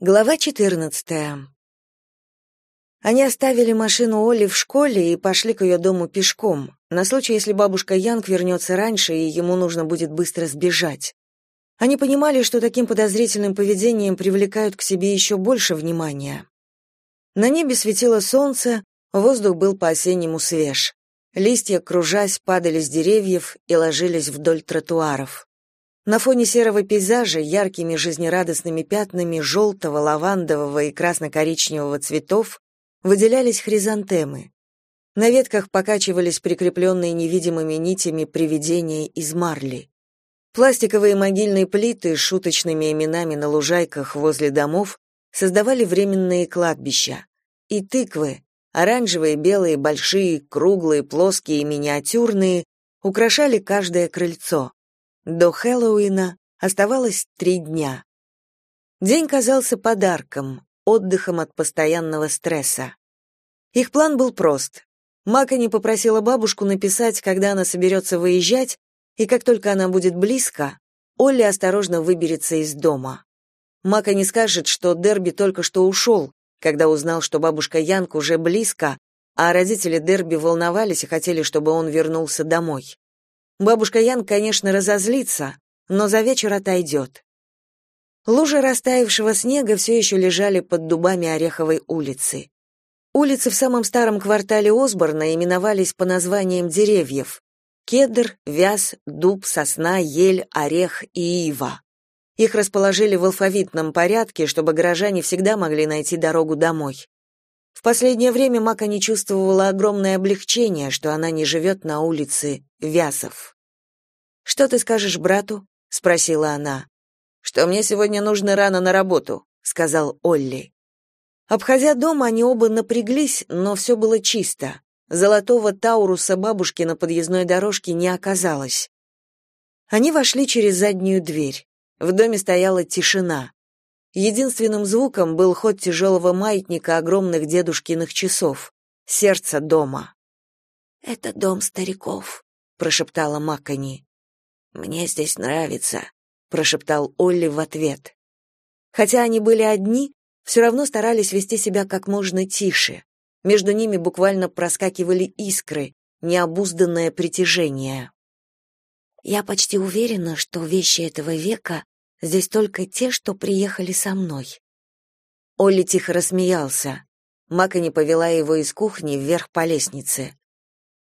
Глава 14. Они оставили машину Олли в школе и пошли к ее дому пешком, на случай, если бабушка Янг вернется раньше, и ему нужно будет быстро сбежать. Они понимали, что таким подозрительным поведением привлекают к себе еще больше внимания. На небе светило солнце, воздух был по-осеннему свеж. Листья, кружась, падали с деревьев и ложились вдоль тротуаров. На фоне серого пейзажа яркими жизнерадостными пятнами желтого, лавандового и красно-коричневого цветов выделялись хризантемы. На ветках покачивались прикрепленные невидимыми нитями привидения из марли. Пластиковые могильные плиты с шуточными именами на лужайках возле домов создавали временные кладбища. И тыквы, оранжевые, белые, большие, круглые, плоские и миниатюрные, украшали каждое крыльцо. До Хэллоуина оставалось три дня. День казался подарком, отдыхом от постоянного стресса. Их план был прост. Макани попросила бабушку написать, когда она соберется выезжать, и как только она будет близко, Олли осторожно выберется из дома. Мака не скажет, что Дерби только что ушел, когда узнал, что бабушка Янг уже близко, а родители Дерби волновались и хотели, чтобы он вернулся домой. Бабушка Ян, конечно, разозлится, но за вечер отойдет. Лужи растаявшего снега все еще лежали под дубами Ореховой улицы. Улицы в самом старом квартале Осборна именовались по названиям деревьев: кедр, вяз, дуб, сосна, ель, орех и ива. Их расположили в алфавитном порядке, чтобы горожане всегда могли найти дорогу домой. В последнее время Мака не чувствовала огромное облегчение, что она не живет на улице Вясов. «Что ты скажешь брату?» — спросила она. «Что мне сегодня нужно рано на работу», — сказал Олли. Обходя дом, они оба напряглись, но все было чисто. Золотого Тауруса бабушки на подъездной дорожке не оказалось. Они вошли через заднюю дверь. В доме стояла тишина. Единственным звуком был ход тяжелого маятника огромных дедушкиных часов. Сердце дома. «Это дом стариков», — прошептала Маккани. «Мне здесь нравится», — прошептал Олли в ответ. Хотя они были одни, все равно старались вести себя как можно тише. Между ними буквально проскакивали искры, необузданное притяжение. «Я почти уверена, что вещи этого века Здесь только те, что приехали со мной. Олли тихо рассмеялся. Мака не повела его из кухни вверх по лестнице.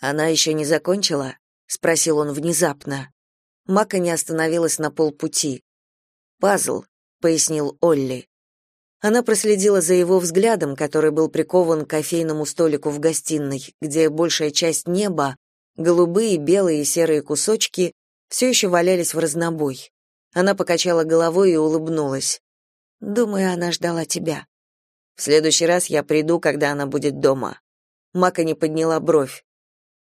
Она еще не закончила? спросил он внезапно. Мака не остановилась на полпути. Пазл, пояснил Олли. Она проследила за его взглядом, который был прикован к кофейному столику в гостиной, где большая часть неба, голубые, белые и серые кусочки, все еще валялись в разнобой. Она покачала головой и улыбнулась. Думаю, она ждала тебя. В следующий раз я приду, когда она будет дома. Мака не подняла бровь.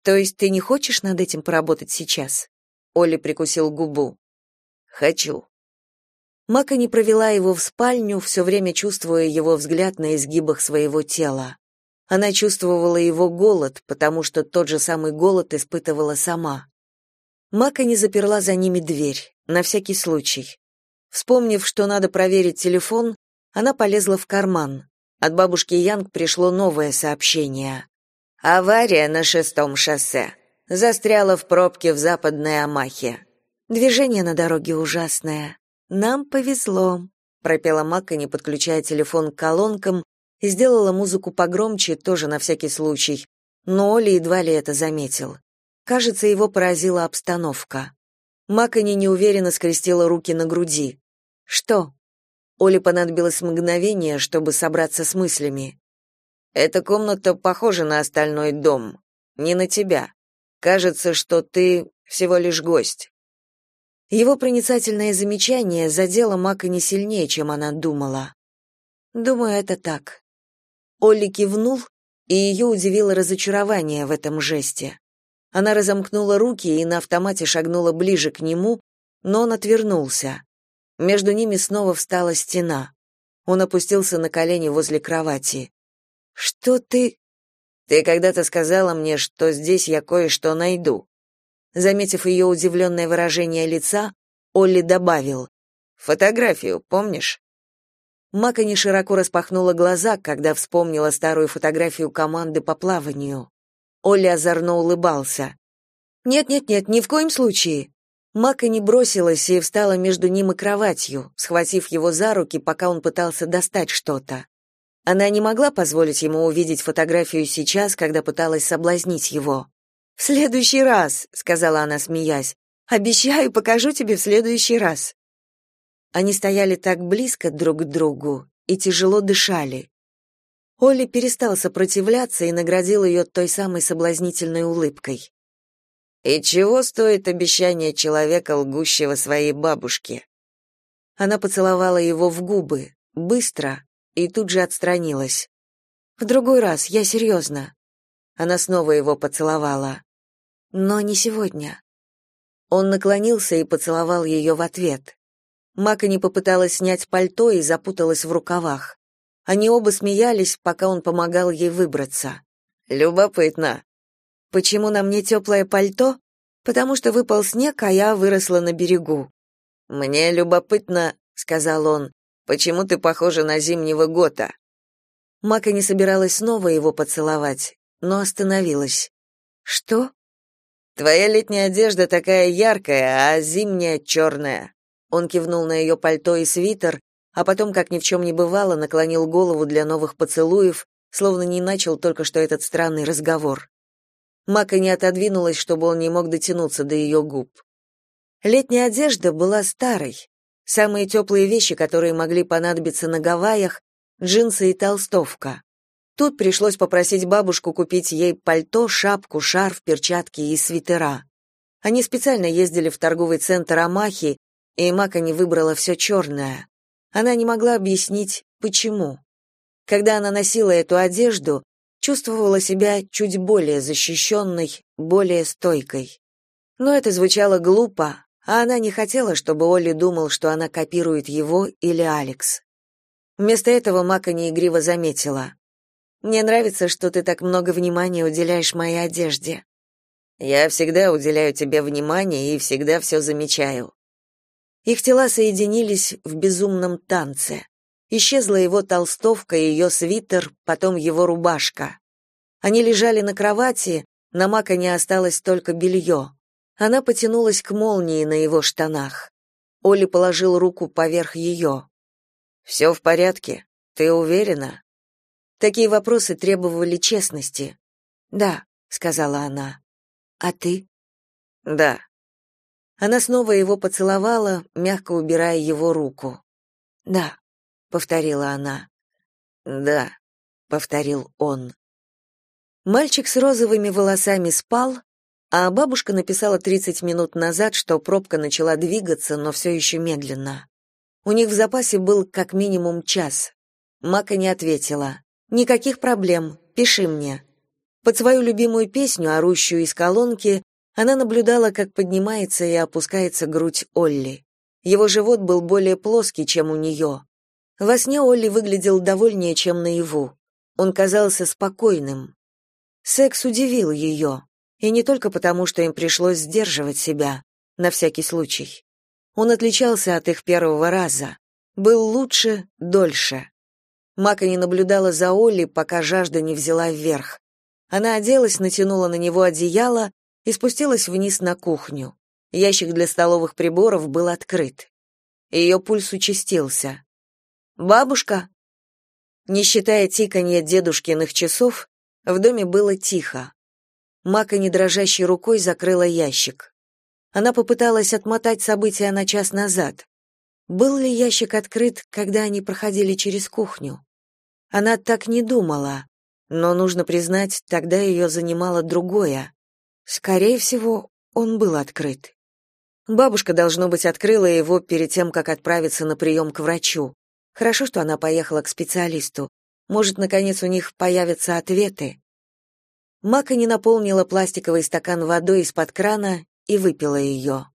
То есть ты не хочешь над этим поработать сейчас? Оля прикусил губу. Хочу. Мака не провела его в спальню, все время чувствуя его взгляд на изгибах своего тела. Она чувствовала его голод, потому что тот же самый голод испытывала сама. Мака не заперла за ними дверь на всякий случай. Вспомнив, что надо проверить телефон, она полезла в карман. От бабушки Янг пришло новое сообщение. Авария на шестом шоссе. Застряла в пробке в западной Амахе. Движение на дороге ужасное. Нам повезло, пропела Мака, не подключая телефон к колонкам, и сделала музыку погромче, тоже на всякий случай. Но Оля едва ли это заметил. Кажется, его поразила обстановка. Макани неуверенно скрестила руки на груди. «Что?» Оле понадобилось мгновение, чтобы собраться с мыслями. «Эта комната похожа на остальной дом. Не на тебя. Кажется, что ты всего лишь гость». Его проницательное замечание задело Мака не сильнее, чем она думала. «Думаю, это так». Олли кивнул, и ее удивило разочарование в этом жесте. Она разомкнула руки и на автомате шагнула ближе к нему, но он отвернулся. Между ними снова встала стена. Он опустился на колени возле кровати. «Что ты...» «Ты когда-то сказала мне, что здесь я кое-что найду». Заметив ее удивленное выражение лица, Олли добавил. «Фотографию, помнишь?» Макани широко распахнула глаза, когда вспомнила старую фотографию команды по плаванию. Оля озорно улыбался. «Нет-нет-нет, ни в коем случае!» Макани бросилась и встала между ним и кроватью, схватив его за руки, пока он пытался достать что-то. Она не могла позволить ему увидеть фотографию сейчас, когда пыталась соблазнить его. «В следующий раз», — сказала она, смеясь. «Обещаю, покажу тебе в следующий раз». Они стояли так близко друг к другу и тяжело дышали. Олли перестал сопротивляться и наградил ее той самой соблазнительной улыбкой. «И чего стоит обещание человека, лгущего своей бабушке?» Она поцеловала его в губы, быстро, и тут же отстранилась. «В другой раз, я серьезно». Она снова его поцеловала. «Но не сегодня». Он наклонился и поцеловал ее в ответ. Мака не попыталась снять пальто и запуталась в рукавах. Они оба смеялись, пока он помогал ей выбраться. «Любопытно». «Почему на мне теплое пальто?» «Потому что выпал снег, а я выросла на берегу». «Мне любопытно», — сказал он, — «почему ты похожа на зимнего гота?» Мака не собиралась снова его поцеловать, но остановилась. «Что?» «Твоя летняя одежда такая яркая, а зимняя черная. Он кивнул на ее пальто и свитер, а потом, как ни в чем не бывало, наклонил голову для новых поцелуев, словно не начал только что этот странный разговор. Мака не отодвинулась, чтобы он не мог дотянуться до ее губ. Летняя одежда была старой. Самые теплые вещи, которые могли понадобиться на Гавайях, джинсы и толстовка. Тут пришлось попросить бабушку купить ей пальто, шапку, шарф, перчатки и свитера. Они специально ездили в торговый центр Амахи, и Мака не выбрала все черное. Она не могла объяснить, почему. Когда она носила эту одежду, чувствовала себя чуть более защищенной, более стойкой. Но это звучало глупо, а она не хотела, чтобы Олли думал, что она копирует его или Алекс. Вместо этого Мака неигриво заметила. «Мне нравится, что ты так много внимания уделяешь моей одежде». «Я всегда уделяю тебе внимание и всегда все замечаю», их тела соединились в безумном танце. Исчезла его толстовка и ее свитер, потом его рубашка. Они лежали на кровати, на Мака не осталось только белье. Она потянулась к молнии на его штанах. Оли положил руку поверх ее. «Все в порядке? Ты уверена?» Такие вопросы требовали честности. «Да», — сказала она. «А ты?» «Да», она снова его поцеловала, мягко убирая его руку. "Да", повторила она. "Да", повторил он. Мальчик с розовыми волосами спал, а бабушка написала 30 минут назад, что пробка начала двигаться, но все еще медленно. У них в запасе был как минимум час. Мака не ответила. «Никаких проблем, пиши мне». Под свою любимую песню, орущую из колонки, она наблюдала, как поднимается и опускается грудь Олли. Его живот был более плоский, чем у нее. Во сне Олли выглядел довольнее, чем наяву. Он казался спокойным. Секс удивил ее, и не только потому, что им пришлось сдерживать себя, на всякий случай. Он отличался от их первого раза, был лучше, дольше. Мака не наблюдала за Олли, пока жажда не взяла вверх. Она оделась, натянула на него одеяло и спустилась вниз на кухню. Ящик для столовых приборов был открыт. Ее пульс участился. «Бабушка?» Не считая тиканья дедушкиных часов, в доме было тихо. Мака недрожащей рукой закрыла ящик. Она попыталась отмотать события на час назад. Был ли ящик открыт, когда они проходили через кухню? Она так не думала, но, нужно признать, тогда ее занимало другое. Скорее всего, он был открыт. Бабушка, должно быть, открыла его перед тем, как отправиться на прием к врачу. Хорошо, что она поехала к специалисту. Может, наконец у них появятся ответы. Мака наполнила пластиковый стакан водой из-под крана и выпила ее.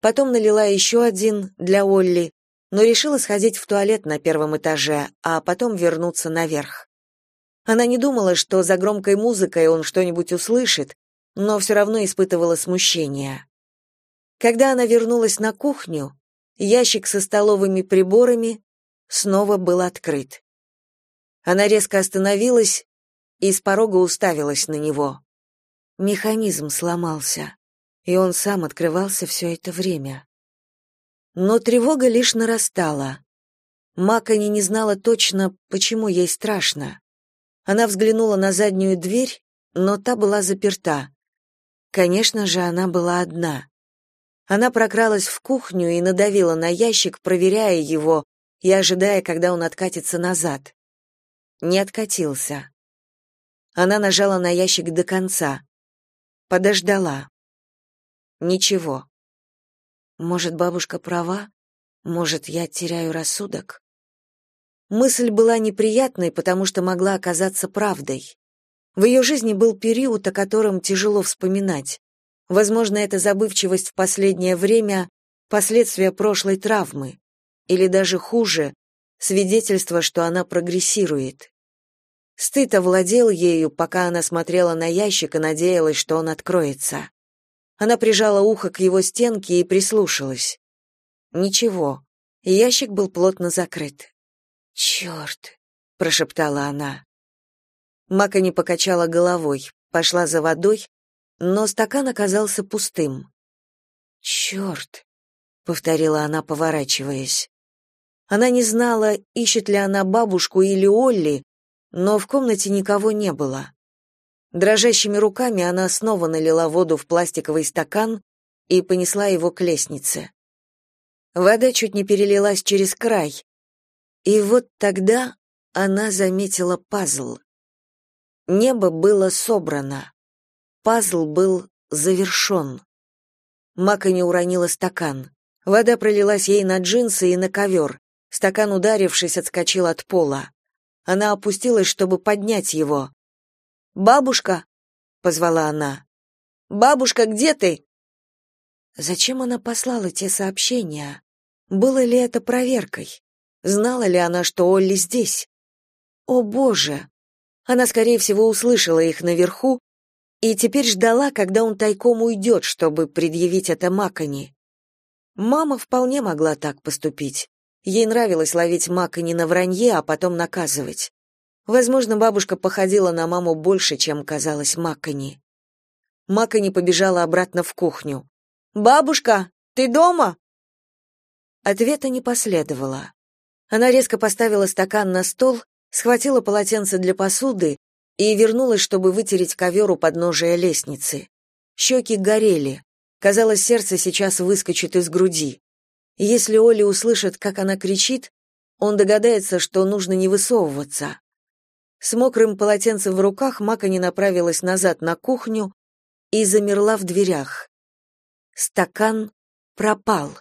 Потом налила еще один для Олли, но решила сходить в туалет на первом этаже, а потом вернуться наверх. Она не думала, что за громкой музыкой он что-нибудь услышит, но все равно испытывала смущение. Когда она вернулась на кухню, ящик со столовыми приборами снова был открыт. Она резко остановилась и с порога уставилась на него. Механизм сломался, и он сам открывался все это время. Но тревога лишь нарастала. Макани не знала точно, почему ей страшно. Она взглянула на заднюю дверь, но та была заперта. Конечно же, она была одна. Она прокралась в кухню и надавила на ящик, проверяя его и ожидая, когда он откатится назад. Не откатился. Она нажала на ящик до конца. Подождала. Ничего. Может, бабушка права? Может, я теряю рассудок? Мысль была неприятной, потому что могла оказаться правдой. В ее жизни был период, о котором тяжело вспоминать. Возможно, эта забывчивость в последнее время — последствия прошлой травмы. Или даже хуже — свидетельство, что она прогрессирует. Стыд овладел ею, пока она смотрела на ящик и надеялась, что он откроется. Она прижала ухо к его стенке и прислушалась. Ничего, ящик был плотно закрыт. «Черт!» — прошептала она. Мака не покачала головой, пошла за водой, но стакан оказался пустым. «Черт!» — повторила она, поворачиваясь. Она не знала, ищет ли она бабушку или Олли, но в комнате никого не было. Дрожащими руками она снова налила воду в пластиковый стакан и понесла его к лестнице. Вода чуть не перелилась через край. И вот тогда она заметила пазл. Небо было собрано. Пазл был завершен. Мака не уронила стакан. Вода пролилась ей на джинсы и на ковер. Стакан, ударившись, отскочил от пола. Она опустилась, чтобы поднять его. «Бабушка!» — позвала она. «Бабушка, где ты?» Зачем она послала те сообщения? Было ли это проверкой? Знала ли она, что Олли здесь? О, боже! Она, скорее всего, услышала их наверху и теперь ждала, когда он тайком уйдет, чтобы предъявить это Макони. Мама вполне могла так поступить. Ей нравилось ловить Макони на вранье, а потом наказывать. Возможно, бабушка походила на маму больше, чем казалось Макони. Макони побежала обратно в кухню. «Бабушка, ты дома?» Ответа не последовало. Она резко поставила стакан на стол схватила полотенце для посуды и вернулась, чтобы вытереть ковер у подножия лестницы. Щеки горели. Казалось, сердце сейчас выскочит из груди. Если Оля услышит, как она кричит, он догадается, что нужно не высовываться. С мокрым полотенцем в руках Мака не направилась назад на кухню и замерла в дверях. Стакан пропал.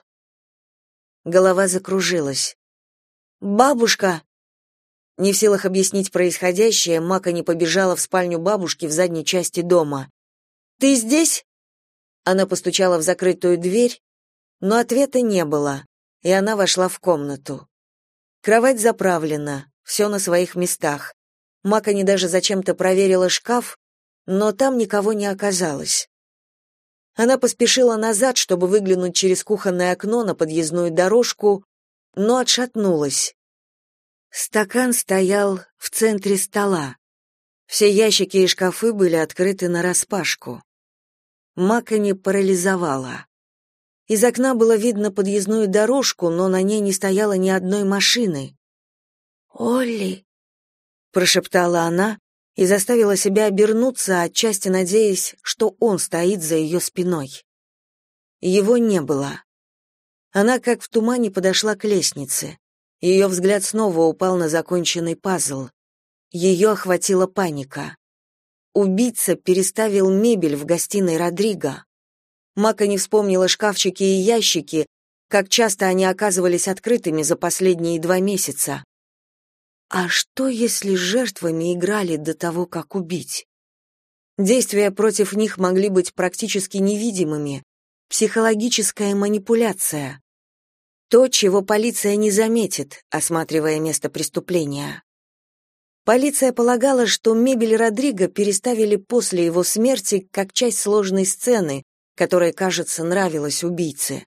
Голова закружилась. «Бабушка!» Не в силах объяснить происходящее, Мака не побежала в спальню бабушки в задней части дома. «Ты здесь?» Она постучала в закрытую дверь, но ответа не было, и она вошла в комнату. Кровать заправлена, все на своих местах. Мака не даже зачем-то проверила шкаф, но там никого не оказалось. Она поспешила назад, чтобы выглянуть через кухонное окно на подъездную дорожку, но отшатнулась. Стакан стоял в центре стола. Все ящики и шкафы были открыты нараспашку. Мака не парализовала. Из окна было видно подъездную дорожку, но на ней не стояло ни одной машины. «Олли!» — прошептала она и заставила себя обернуться, отчасти надеясь, что он стоит за ее спиной. Его не было. Она, как в тумане, подошла к лестнице. Ее взгляд снова упал на законченный пазл. Ее охватила паника. Убийца переставил мебель в гостиной Родриго. Мака не вспомнила шкафчики и ящики, как часто они оказывались открытыми за последние два месяца. А что, если жертвами играли до того, как убить? Действия против них могли быть практически невидимыми. Психологическая манипуляция. То, чего полиция не заметит, осматривая место преступления. Полиция полагала, что мебель Родриго переставили после его смерти как часть сложной сцены, которая, кажется, нравилась убийце.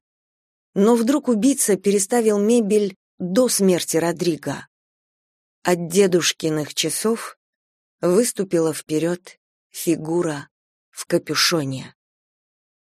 Но вдруг убийца переставил мебель до смерти Родриго. От дедушкиных часов выступила вперед фигура в капюшоне.